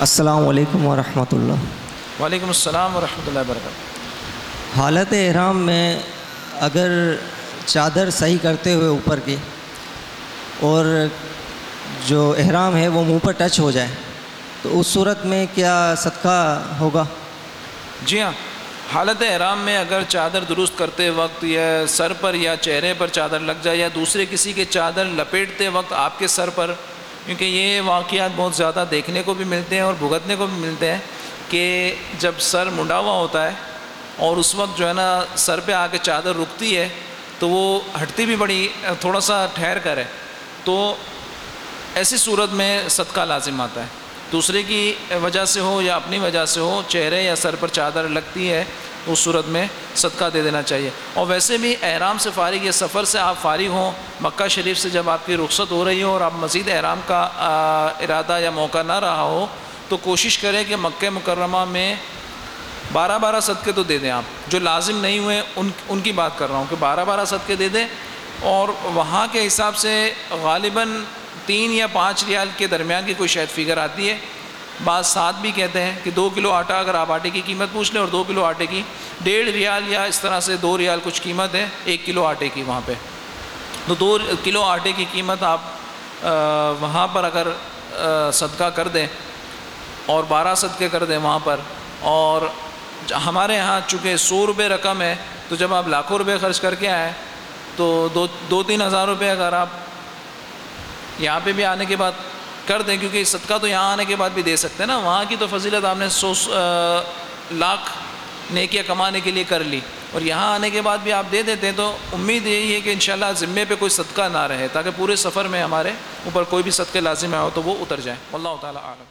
السلام علیکم ورحمۃ اللہ۔ وعلیکم السلام ورحمۃ اللہ وبرکاتہ۔ حالت احرام میں اگر چادر صحیح کرتے ہوئے اوپر کی اور جو احرام ہے وہ منہ پر ٹچ ہو جائے تو اس صورت میں کیا صدقہ ہوگا؟ جی ہاں حالت احرام میں اگر چادر درست کرتے وقت یا سر پر یا چہرے پر چادر لگ جائے یا دوسرے کسی کے چادر لپیٹتے وقت آپ کے سر پر کیونکہ یہ واقعات بہت زیادہ دیکھنے کو بھی ملتے ہیں اور بھگتنے کو بھی ملتے ہیں کہ جب سر منڈا ہوا ہوتا ہے اور اس وقت جو ہے نا سر پہ آ کے چادر رکتی ہے تو وہ ہٹتی بھی بڑی، تھوڑا سا ٹھہر کر ہے۔ تو ایسی صورت میں صدقہ لازم آتا ہے۔ دوسرے کی وجہ سے ہو یا اپنی وجہ سے ہو، چہرے یا سر پر چادر لگتی ہے اس صورت میں صدقہ دے دینا چاہیے۔ اور ویسے بھی احرام سے فارغ یا سفر سے آپ فارغ ہوں، مکہ شریف سے جب آپ کی رخصت ہو رہی ہو اور آپ مزید احرام کا ارادہ یا موقع نہ رہا ہو، تو کوشش کریں کہ مکہ مکرمہ میں بارہ بارہ صدقے تو دے دیں آپ۔ جو لازم نہیں ہوئے، ان ان کی بات کر رہا ہوں کہ بارہ بارہ صدقے دے دیں۔ اور وہاں کے حساب سے غالباً تین یا پانچ ریال کے درمیان کی کوئی شاید فگر آتی ہے۔ بعض سات بھی کہتے ہیں کہ دو کلو آٹا اگر آپ آٹے کی قیمت پوچھ لیں اور دو کلو آٹے کی ڈیڑھ ریال یا اس طرح سے دو ریال کچھ قیمت ہے، ایک کلو آٹے کی وہاں پہ۔ تو دو کلو آٹے کی قیمت آپ وہاں پر اگر صدقہ کر دیں اور بارہ صدقے کر دیں وہاں پر، اور ہمارے یہاں چونکہ سو روپے رقم ہے، تو جب آپ لاکھوں روپے خرچ کر کے آئیں، تو دو دو تین ہزار روپے اگر آپ یہاں پہ بھی آنے کے بعد کر دیں، کیونکہ صدقہ تو یہاں آنے کے بعد بھی دے سکتے ہیں نا۔ وہاں کی تو فضیلت آپ نے سو لاکھ نیکیاں کمانے کے لیے کر لی۔ اور یہاں آنے کے بعد بھی آپ دے دیتے ہیں تو امید یہی ہے کہ انشاءاللہ ذمے پہ کوئی صدقہ نہ رہے، تاکہ پورے سفر میں ہمارے اوپر کوئی بھی صدقے لازم آئے ہو تو وہ اتر جائیں۔ اللہ تعالیٰ عالم۔